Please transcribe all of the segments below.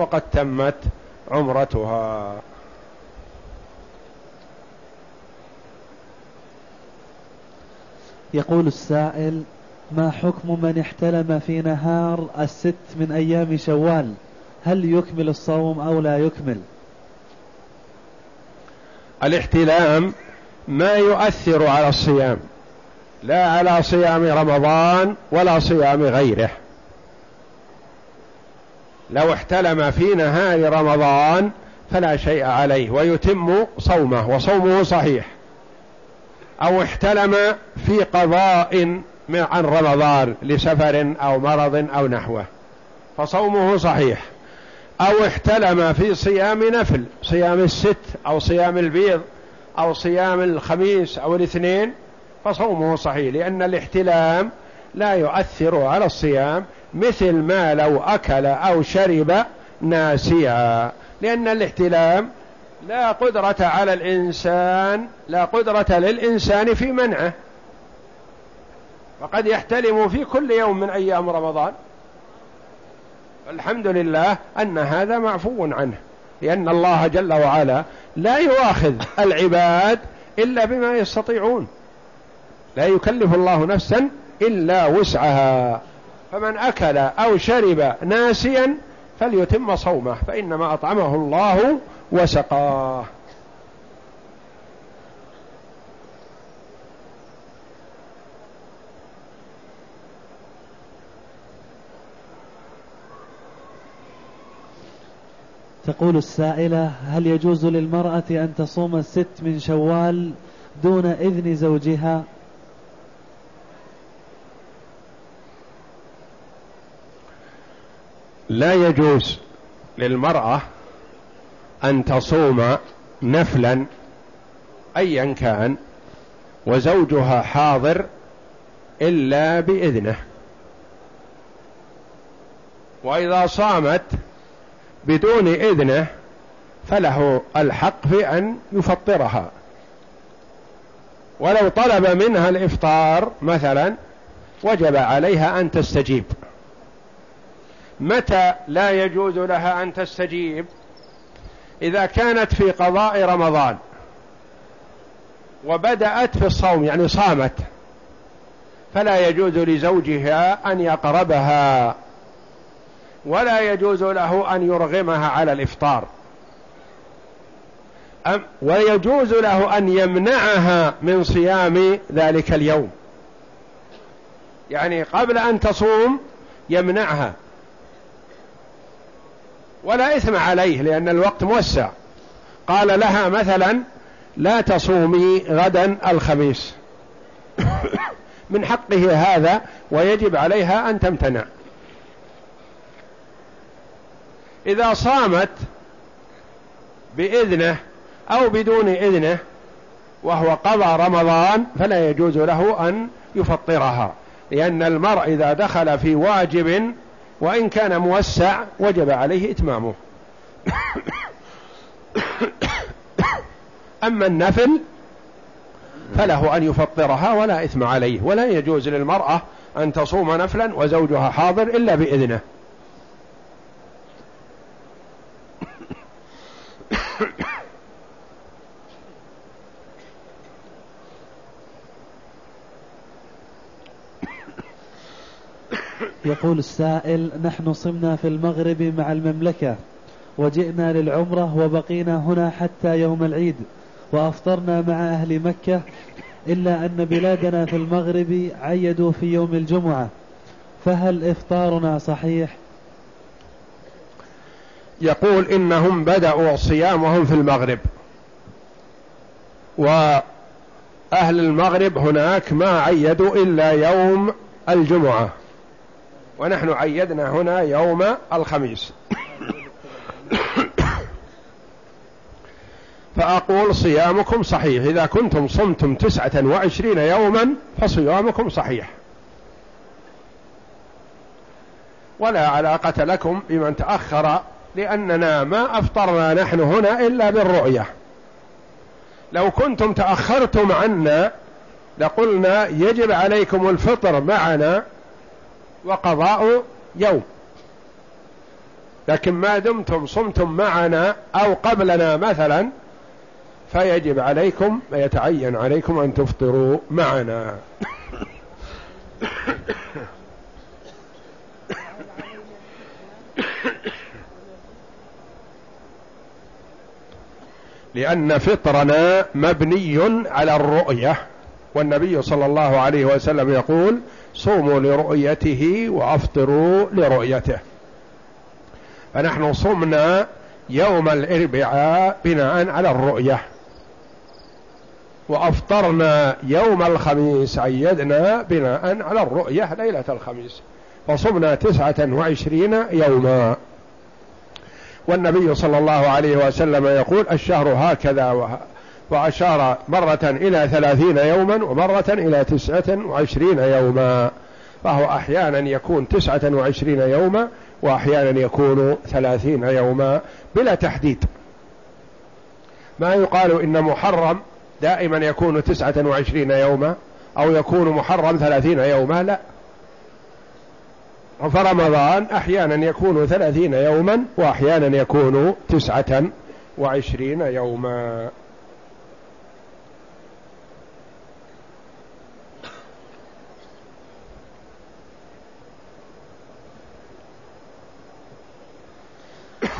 وقد تمت عمرتها. يقول السائل ما حكم من احتلم في نهار الست من أيام شوال؟ هل يكمل الصوم أو لا يكمل؟ الاحتلام ما يؤثر على الصيام لا على صيام رمضان ولا صيام غيره. لو احتلم في نهار رمضان فلا شيء عليه ويتم صومه وصومه صحيح. أو احتلم في قضاء عن رمضان لسفر أو مرض أو نحوه فصومه صحيح. أو احتلم في صيام نفل صيام الست أو صيام البيض أو صيام الخميس أو الاثنين فصومه صحيح لأن الاحتلام لا يؤثر على الصيام مثل ما لو أكل أو شرب ناسيا. لأن الاحتلام لا قدرة على الإنسان لا قدرة للإنسان في منعه. وقد يحتلم في كل يوم من أيام رمضان. الحمد لله أن هذا معفو عنه. لأن الله جل وعلا لا يؤاخذ العباد إلا بما يستطيعون. لا يكلف الله نفسا إلا وسعها. فمن أكل أو شرب ناسيا فليتم صومه فإنما أطعمه الله وسقاه. تقول السائلة هل يجوز للمرأة أن تصوم الست من شوال دون إذن زوجها؟ لا يجوز للمرأة أن تصوم نفلا أيا كان وزوجها حاضر إلا بإذنه. وإذا صامت بدون إذنه فله الحق في أن يفطرها. ولو طلب منها الإفطار مثلا وجب عليها أن تستجيب. متى لا يجوز لها أن تستجيب؟ إذا كانت في قضاء رمضان وبدأت في الصوم يعني صامت فلا يجوز لزوجها أن يقربها ولا يجوز له أن يرغمها على الإفطار. ويجوز له أن يمنعها من صيام ذلك اليوم. يعني قبل أن تصوم يمنعها. ولا إثم عليه لأن الوقت موسع. قال لها مثلا لا تصومي غدا الخميس. من حقه هذا ويجب عليها أن تمتنع. إذا صامت بإذنه أو بدون إذنه وهو قضى رمضان فلا يجوز له أن يفطرها. لأن المرء إذا دخل في واجب وإن كان موسع وجب عليه إتمامه. أما النفل فله أن يفطرها ولا إثم عليه ولا يجوز للمرأة أن تصوم نفلا وزوجها حاضر إلا بإذنه. يقول السائل نحن صمنا في المغرب مع المملكة وجئنا للعمرة وبقينا هنا حتى يوم العيد وأفطرنا مع أهل مكة إلا أن بلادنا في المغرب عيدوا في يوم الجمعة فهل إفطارنا صحيح؟ يقول إنهم بدأوا صيامهم في المغرب وأهل المغرب هناك ما عيدوا إلا يوم الجمعة. ونحن عيدنا هنا يوم الخميس. فأقول صيامكم صحيح. إذا كنتم صمتم تسعة وعشرين يوما فصيامكم صحيح. ولا علاقة لكم بمن تأخر لأننا ما أفطرنا نحن هنا إلا بالرؤية. لو كنتم تأخرتم عنا لقلنا يجب عليكم الفطر معنا وقضاء يوم. لكن ما دمتم صمتم معنا أو قبلنا مثلا فيجب عليكم ويتعين عليكم أن تفطروا معنا. لأن فطرنا مبني على الرؤية. والنبي صلى الله عليه وسلم يقول صوموا لرؤيته وأفطروا لرؤيته. فنحن صمنا يوم الإربعاء بناء على الرؤية. وأفطرنا يوم الخميس عيدنا بناء على الرؤية ليلة الخميس. فصمنا تسعة وعشرين يوما. والنبي صلى الله عليه وسلم يقول الشهر هكذا وأشار مرة إلى ثلاثين يوما ومرة إلى تسعة وعشرين يوما. فهو أحيانا يكون تسعة وعشرين يوما وأحيانا يكون ثلاثين يوما بلا تحديد. ما يقال إن محرم دائما يكون تسعة وعشرين يوما أو يكون محرم ثلاثين يوما لا. فرمضان أحيانا يكون ثلاثين يوما وأحيانا يكون تسعة وعشرين يوما.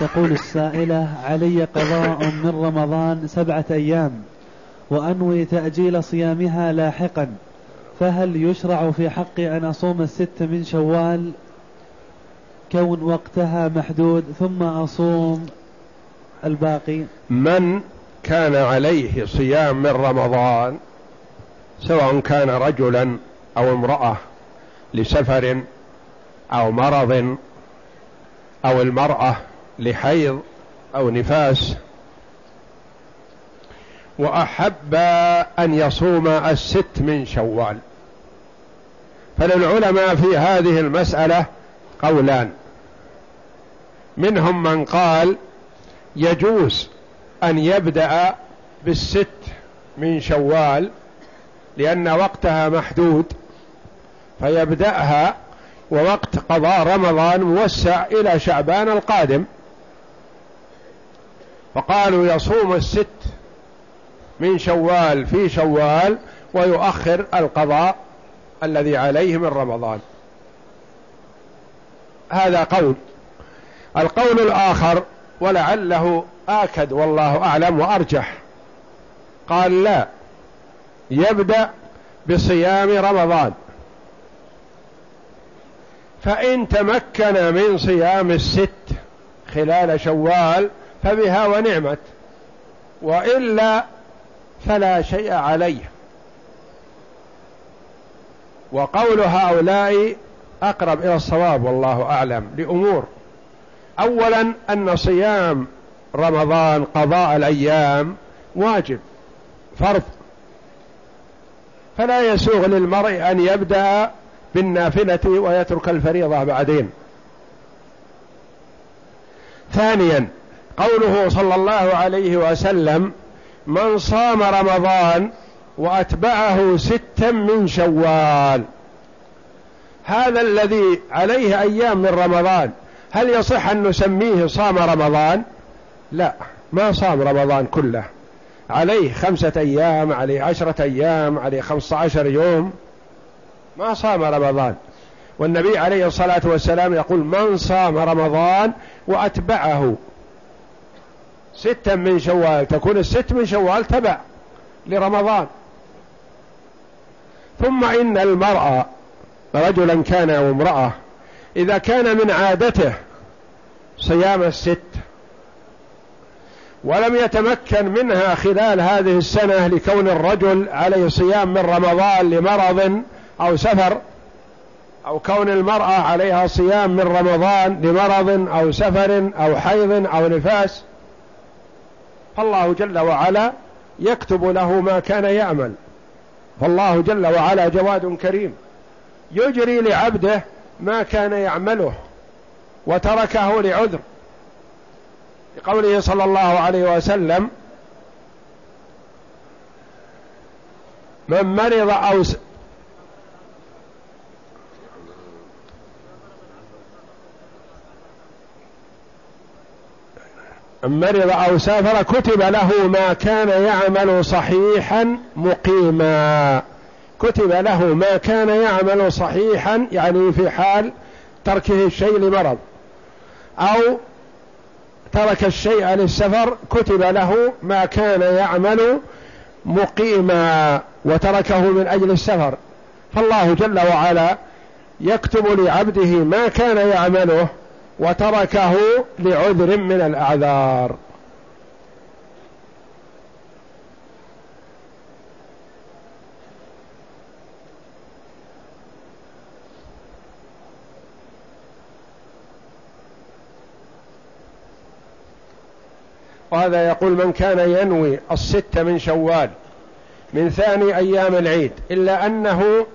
تقول السائلة علي قضاء من رمضان سبعة أيام وأنوي تأجيل صيامها لاحقا فهل يشرع في حقي أن أصوم الست من شوال؟ كون وقتها محدود ثم أصوم الباقي. من كان عليه صيام من رمضان سواء كان رجلا أو امرأة لسفر أو مرض أو المرأة لحيض أو نفاس وأحب أن يصوم الست من شوال. فللعلماء في هذه المسألة قولان. منهم من قال يجوز أن يبدأ بالست من شوال لأن وقتها محدود فيبدأها ووقت قضاء رمضان موسع إلى شعبان القادم. فقالوا يصوم الست من شوال في شوال ويؤخر القضاء الذي عليه من رمضان. هذا قول. القول الآخر ولعله آكد والله أعلم وأرجح. قال لا يبدأ بصيام رمضان. فإن تمكن من صيام الست خلال شوال فبها ونعمت. وإلا فلا شيء عليه. وقول هؤلاء أقرب إلى الصواب والله أعلم لأمور. أولا أن صيام رمضان قضاء الأيام واجب فرض. فلا يسوغ للمرء أن يبدأ بالنافلة ويترك الفريضة بعدين. ثانيا قوله صلى الله عليه وسلم من صام رمضان وأتبعه ستا من شوال. هذا الذي عليه أيام من رمضان. هل يصح أن نسميه صام رمضان؟ لا ما صام رمضان كله. عليه خمسة أيام عليه عشرة أيام عليه خمسة عشر يوم. ما صام رمضان. والنبي عليه الصلاة والسلام يقول من صام رمضان وأتبعه. ستا من شوال تكون الست من شوال تبع لرمضان. ثم إن المرأة رجلا كان أو امرأة إذا كان من عادته صيام الست ولم يتمكن منها خلال هذه السنة لكون الرجل عليه صيام من رمضان لمرض أو سفر أو كون المرأة عليها صيام من رمضان لمرض أو سفر أو حيض أو نفاس فالله جل وعلا يكتب له ما كان يعمل. فالله جل وعلا جواد كريم. يجري لعبده ما كان يعمله وتركه لعذر. لقوله صلى الله عليه وسلم من مرض أو مرض أو سافر كتب له ما كان يعمل صحيحا مقيما. كتب له ما كان يعمل صحيحا يعني في حال تركه الشيء لمرض أو ترك الشيء للسفر كتب له ما كان يعمل مقيما وتركه من أجل السفر. فالله جل وعلا يكتب لعبده ما كان يعمله وتركه لعذر من الأعذار. وهذا يقول من كان ينوي الست من شوال من ثاني أيام العيد إلا أنه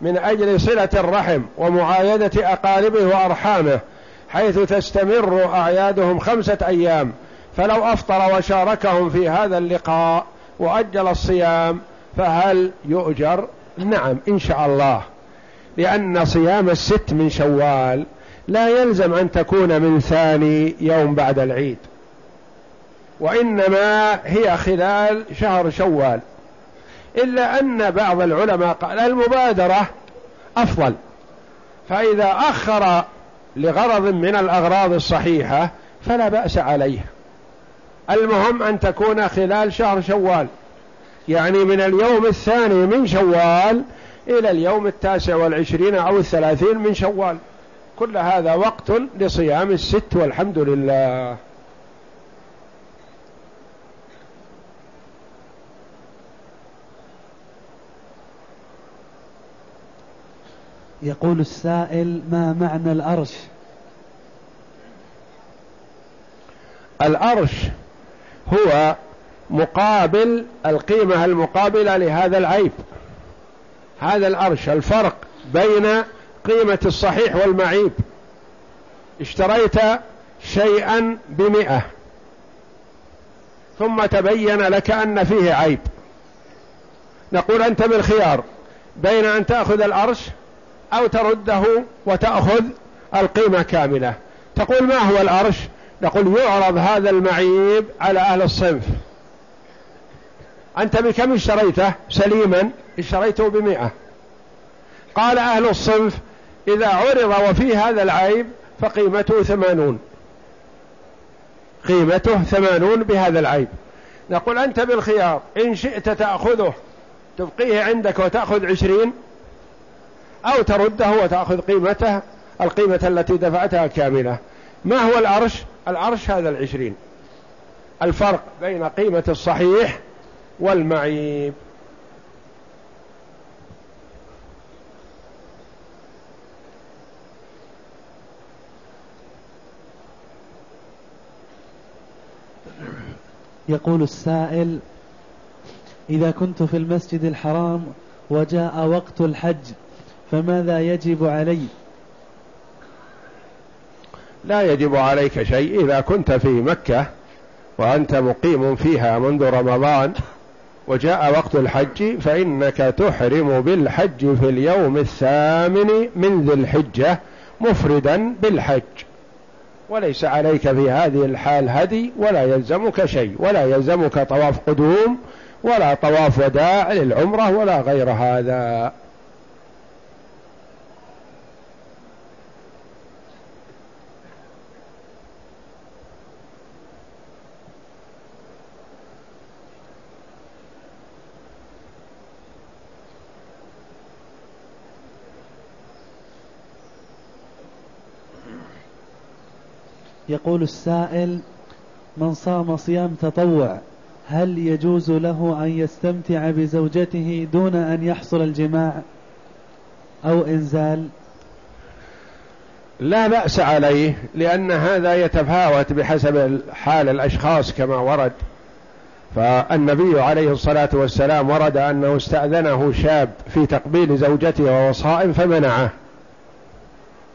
من أجل صلة الرحم ومعايدة أقاربه وأرحامه حيث تستمر أعيادهم خمسة أيام فلو أفطر وشاركهم في هذا اللقاء وأجل الصيام فهل يؤجر؟ نعم إن شاء الله. لأن صيام الست من شوال لا يلزم أن تكون من ثاني يوم بعد العيد وإنما هي خلال شهر شوال. إلا أن بعض العلماء قال المبادرة أفضل فإذا أخر لغرض من الأغراض الصحيحة فلا بأس عليه المهم أن تكون خلال شهر شوال يعني من اليوم الثاني من شوال إلى اليوم التاسع والعشرين أو الثلاثين من شوال. كل هذا وقت لصيام الست والحمد لله. يقول السائل ما معنى الأرش؟ الأرش هو مقابل القيمة المقابلة لهذا العيب. هذا الأرش الفرق بين قيمة الصحيح والمعيب. اشتريت شيئا بمئة ثم تبين لك أن فيه عيب. نقول أنت بالخيار بين أن تأخذ الأرش أو ترده وتأخذ القيمة كاملة. تقول ما هو الأرش؟ نقول يعرض هذا المعيب على أهل الصنف. أنت بكم اشتريته؟ سليما. اشتريته بمئة. قال أهل الصنف إذا عرض وفيه هذا العيب فقيمته ثمانون. قيمته ثمانون بهذا العيب. نقول أنت بالخيار إن شئت تأخذه تبقيه عندك وتأخذ عشرين أو ترده وتأخذ قيمته القيمة التي دفعتها كاملة. ما هو العرش؟ العرش هذا العشرين. الفرق بين قيمة الصحيح والمعيب. يقول السائل إذا كنت في المسجد الحرام وجاء وقت الحج فماذا يجب علي؟ لا يجب عليك شيء إذا كنت في مكة وأنت مقيم فيها منذ رمضان وجاء وقت الحج فإنك تحرم بالحج في اليوم الثامن من ذي الحجة مفردا بالحج. وليس عليك في هذه الحال هدي ولا يلزمك شيء ولا يلزمك طواف قدوم ولا طواف وداع للعمرة ولا غير هذا. يقول السائل من صام صيام تطوع هل يجوز له أن يستمتع بزوجته دون أن يحصل الجماع أو إنزال؟ لا بأس عليه لأن هذا يتفاوت بحسب حال الأشخاص كما ورد. فالنبي عليه الصلاة والسلام ورد أنه استأذنه شاب في تقبيل زوجته وهو صائم فمنعه.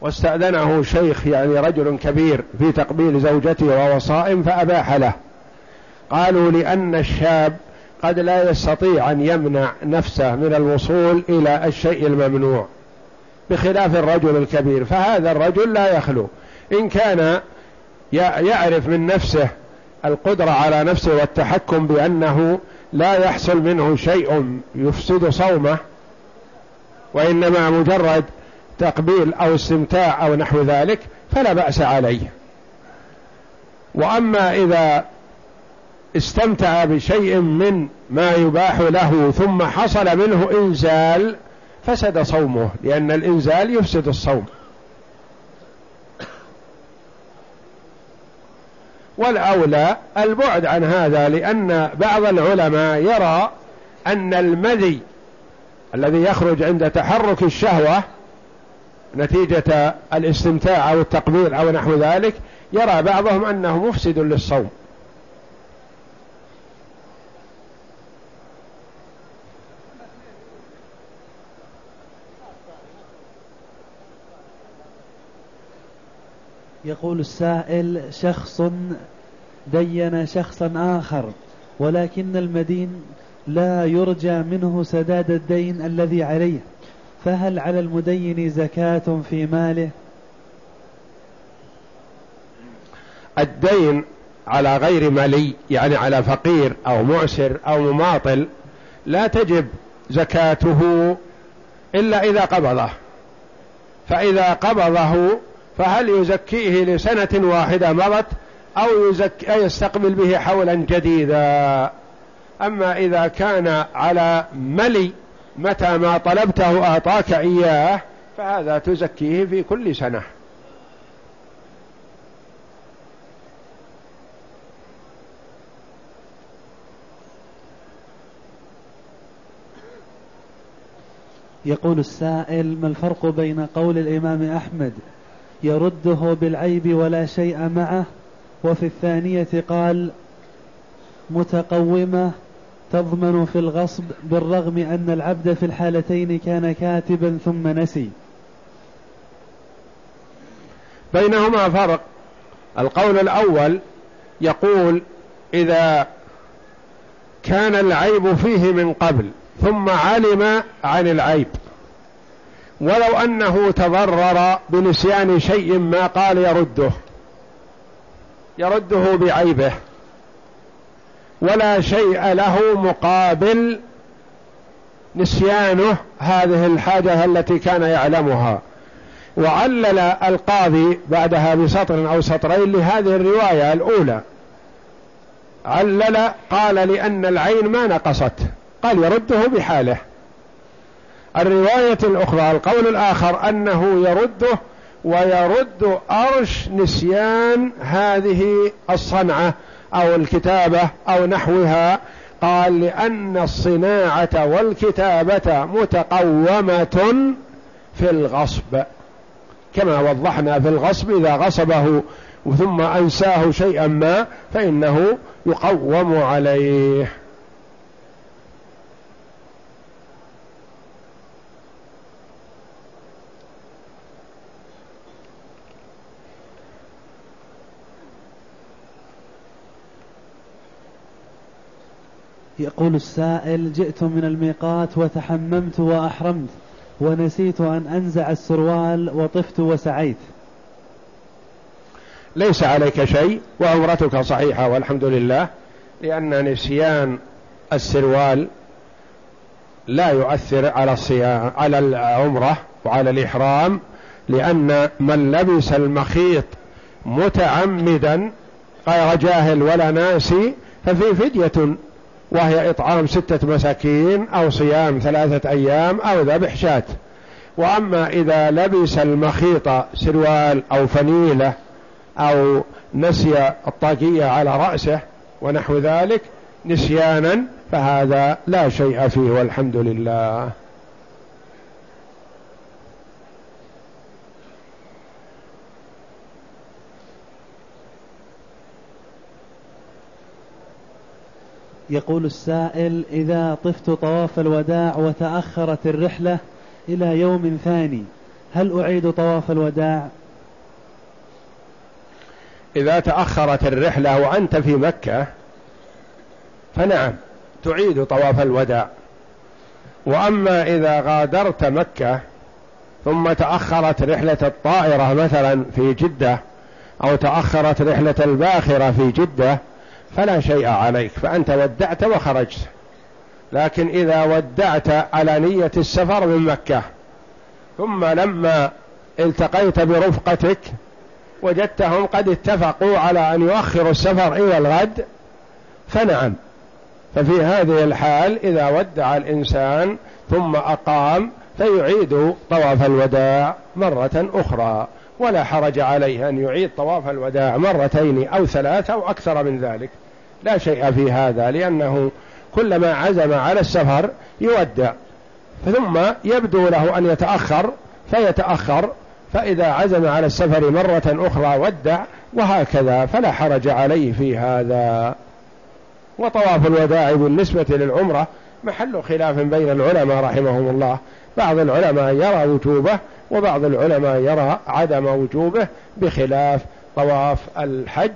واستأذنه شيخ يعني رجل كبير في تقبيل زوجته وهو صائم فأباح له. قالوا لأن الشاب قد لا يستطيع أن يمنع نفسه من الوصول إلى الشيء الممنوع بخلاف الرجل الكبير. فهذا الرجل لا يخلو. إن كان يعرف من نفسه القدرة على نفسه والتحكم بأنه لا يحصل منه شيء يفسد صومه وإنما مجرد تقبيل أو استمتاع أو نحو ذلك فلا بأس عليه. وأما إذا استمتع بشيء من ما يباح له ثم حصل منه إنزال فسد صومه لأن الإنزال يفسد الصوم. والأولى البعد عن هذا لأن بعض العلماء يرى أن المذي الذي يخرج عند تحرك الشهوة نتيجة الاستمتاع أو التقبيل أو نحو ذلك يرى بعضهم أنه مفسد للصوم. يقول السائل شخص دين شخصا آخر ولكن المدين لا يرجى منه سداد الدين الذي عليه. فهل على المدين زكاة في ماله؟ الدين على غير مالي يعني على فقير أو معسر أو مماطل لا تجب زكاته إلا إذا قبضه. فإذا قبضه فهل يزكيه لسنة واحدة مضت أو يستقبل به حولا جديدا؟ أما إذا كان على ملي متى ما طلبته أعطاك إياه فهذا تزكيه في كل سنة. يقول السائل ما الفرق بين قول الإمام أحمد يرده بالعيب ولا شيء معه وفي الثانية قال متقومة تضمن في الغصب بالرغم أن العبد في الحالتين كان كاتبا ثم نسي. بينهما فرق. القول الأول يقول إذا كان العيب فيه من قبل ثم علم عن العيب. ولو أنه تضرر بنسيان شيء ما قال يرده. يرده بعيبه. ولا شيء له مقابل نسيانه هذه الحاجة التي كان يعلمها. وعلل القاضي بعدها بسطر أو سطرين لهذه الرواية الأولى. علل قال لأن العين ما نقصت قال يرده بحاله. الرواية الأخرى القول الآخر أنه يرده ويرد أرش نسيان هذه الصنعة أو الكتابة أو نحوها قال لأن الصناعة والكتابة متقومة في الغصب. كما وضحنا في الغصب إذا غصبه ثم أنساه شيئا ما فإنه يقوم عليه. يقول السائل جئت من الميقات وتحممت وأحرمت ونسيت أن أنزع السروال وطفت وسعيت. ليس عليك شيء وعمرتك صحيحة والحمد لله لأن نسيان السروال لا يؤثر على الصيام على العمرة وعلى الإحرام لأن من لبس المخيط متعمدا غير جاهل ولا ناسي ففي فدية وهي إطعام ستة مساكين أو صيام ثلاثة أيام أو ذبح شاة. وأما إذا لبس المخيط سروال أو فنيلة أو نسي الطاقية على رأسه ونحو ذلك نسيانا فهذا لا شيء فيه والحمد لله. يقول السائل إذا طفت طواف الوداع وتأخرت الرحلة إلى يوم ثاني هل أعيد طواف الوداع؟ إذا تأخرت الرحلة وأنت في مكة فنعم تعيد طواف الوداع. وأما إذا غادرت مكة ثم تأخرت رحلة الطائرة مثلا في جدة أو تأخرت رحلة الباخرة في جدة فلا شيء عليك فأنت ودعت وخرجت. لكن إذا ودعت على نية السفر من مكة ثم لما التقيت برفقتك وجدتهم قد اتفقوا على أن يؤخروا السفر إلى الغد فنعم. ففي هذه الحال إذا ودع الإنسان ثم أقام فيعيد طواف الوداع مرة أخرى. ولا حرج عليه أن يعيد طواف الوداع مرتين أو ثلاث أو أكثر من ذلك. لا شيء في هذا لأنه كلما عزم على السفر يودع. ثم يبدو له أن يتأخر فيتأخر فإذا عزم على السفر مرة أخرى ودع وهكذا. فلا حرج عليه في هذا. وطواف الوداع بالنسبة للعمرة محل خلاف بين العلماء رحمهم الله. بعض العلماء يرى وجوبه وبعض العلماء يرى عدم وجوبه بخلاف طواف الحج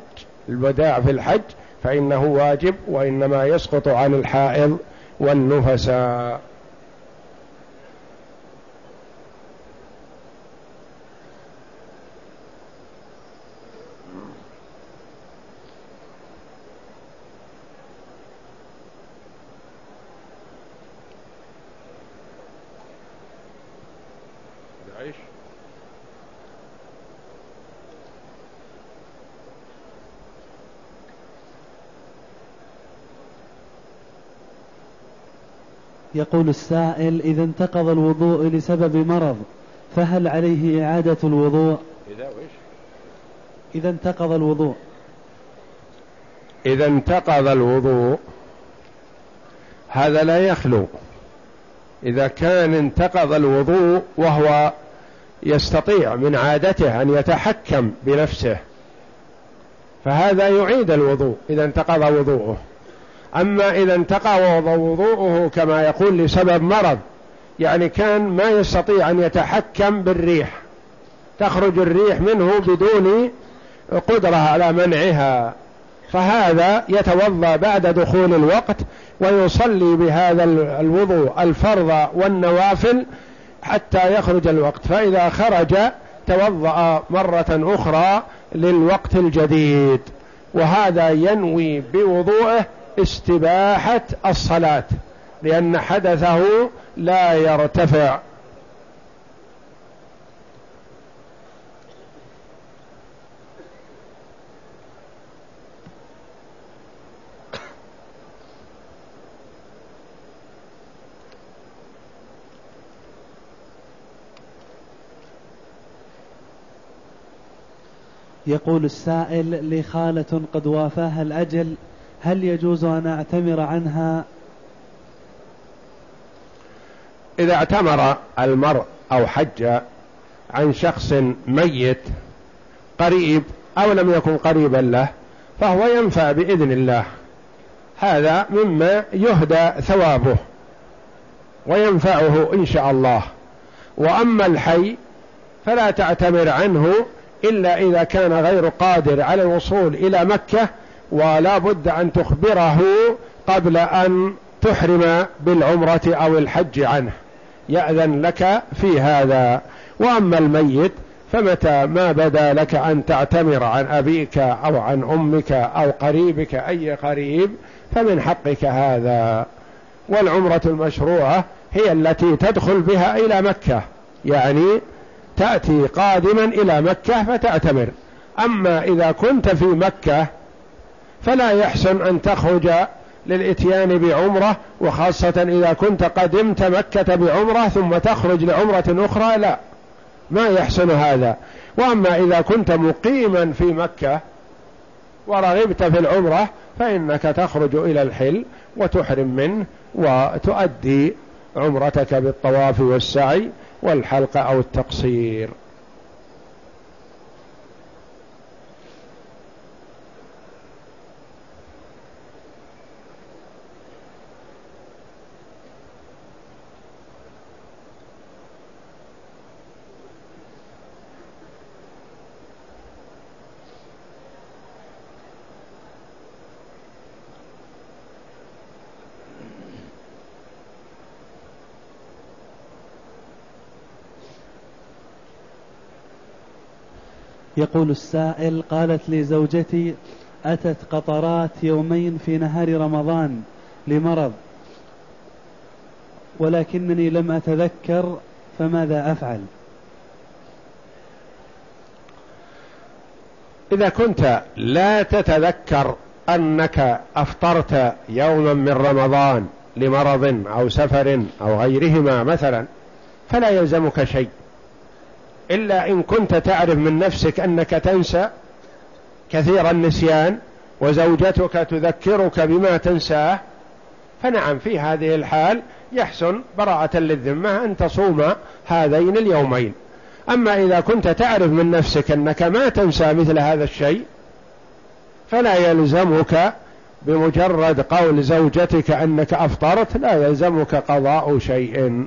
الوداع في الحج فإنه واجب وإنما يسقط عن الحائض والنفساء. يقول السائل إذا انتقض الوضوء لسبب مرض فهل عليه إعادة الوضوء؟ إذا وإيش إذا انتقض الوضوء. إذا انتقض الوضوء هذا لا يخلو. إذا كان انتقض الوضوء وهو يستطيع من عادته أن يتحكم بنفسه فهذا يعيد الوضوء إذا انتقض وضوءه. أما إذا انتقى وضوءه كما يقول لسبب مرض يعني كان ما يستطيع أن يتحكم بالريح. تخرج الريح منه بدون قدرة على منعها. فهذا يتوضأ بعد دخول الوقت ويصلي بهذا الوضوء الفرض والنوافل حتى يخرج الوقت. فإذا خرج توضأ مرة أخرى للوقت الجديد. وهذا ينوي بوضوءه استباحة الصلاة لأن حدثه لا يرتفع. يقول السائل لي خالة قد وافاها الأجل هل يجوز أن أعتمر عنها؟ إذا اعتمر المرء أو حج عن شخص ميت قريب أو لم يكن قريبا له فهو ينفع بإذن الله. هذا مما يهدى ثوابه وينفعه إن شاء الله. وأما الحي فلا تعتمر عنه إلا إذا كان غير قادر على الوصول إلى مكة ولا بد أن تخبره قبل أن تحرم بالعمرة أو الحج عنه. يأذن لك في هذا. وأما الميت فمتى ما بدا لك أن تعتمر عن أبيك أو عن أمك أو قريبك أي قريب فمن حقك هذا. والعمرة المشروعة هي التي تدخل بها إلى مكة. يعني تأتي قادما إلى مكة فتعتمر أما إذا كنت في مكة فلا يحسن أن تخرج للإتيان بعمرة وخاصة إذا كنت قدمت مكة بعمرة ثم تخرج لعمرة أخرى لا ما يحسن هذا. وأما إذا كنت مقيما في مكة ورغبت في العمرة فإنك تخرج إلى الحل وتحرم منه وتؤدي عمرتك بالطواف والسعي. والحلق أو التقصير. يقول السائل قالت لي زوجتي أتت قطرات يومين في نهار رمضان لمرض ولكنني لم أتذكر فماذا أفعل؟ إذا كنت لا تتذكر أنك أفطرت يوما من رمضان لمرض أو سفر أو غيرهما مثلا فلا يلزمك شيء. إلا إن كنت تعرف من نفسك أنك تنسى كثير النسيان وزوجتك تذكرك بما تنساه فنعم في هذه الحال يحسن براءة للذمة أن تصوم هذين اليومين. أما إذا كنت تعرف من نفسك أنك ما تنسى مثل هذا الشيء فلا يلزمك بمجرد قول زوجتك أنك أفطرت لا يلزمك قضاء شيء.